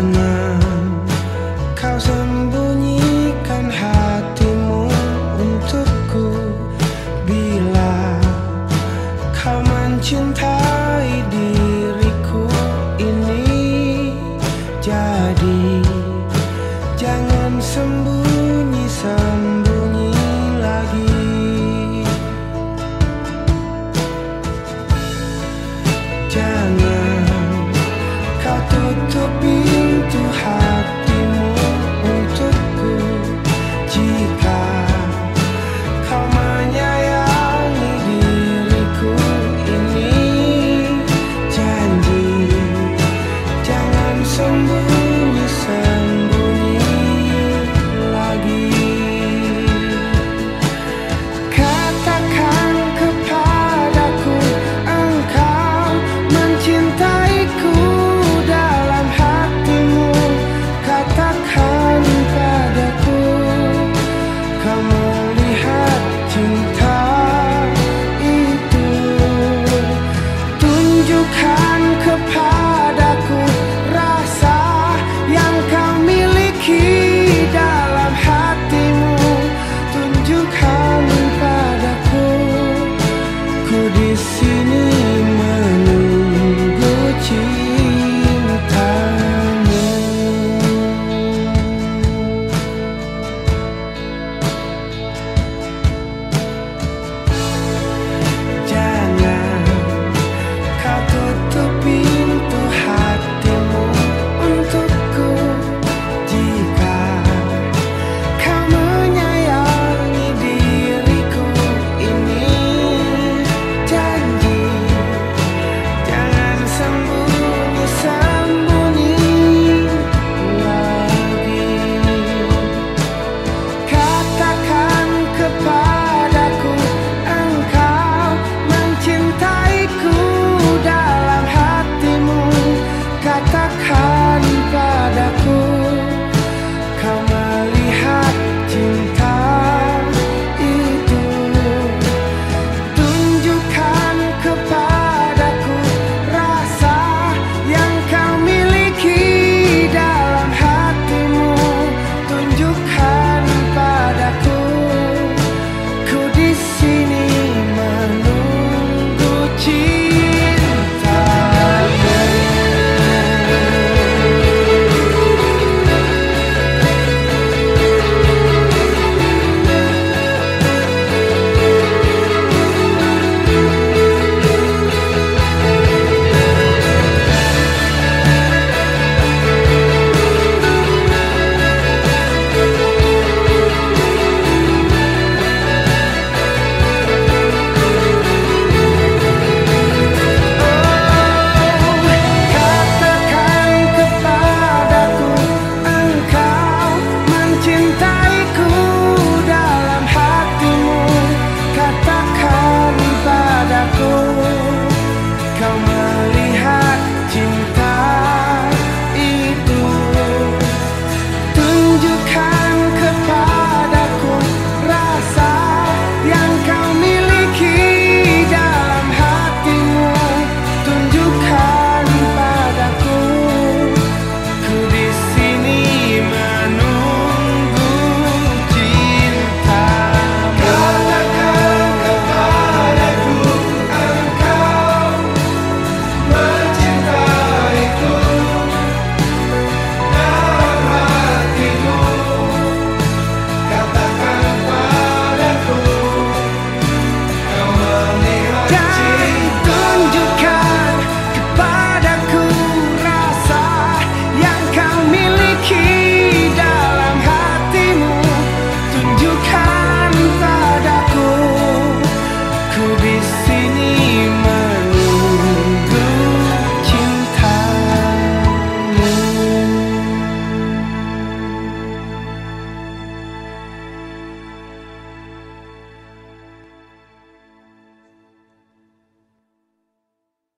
and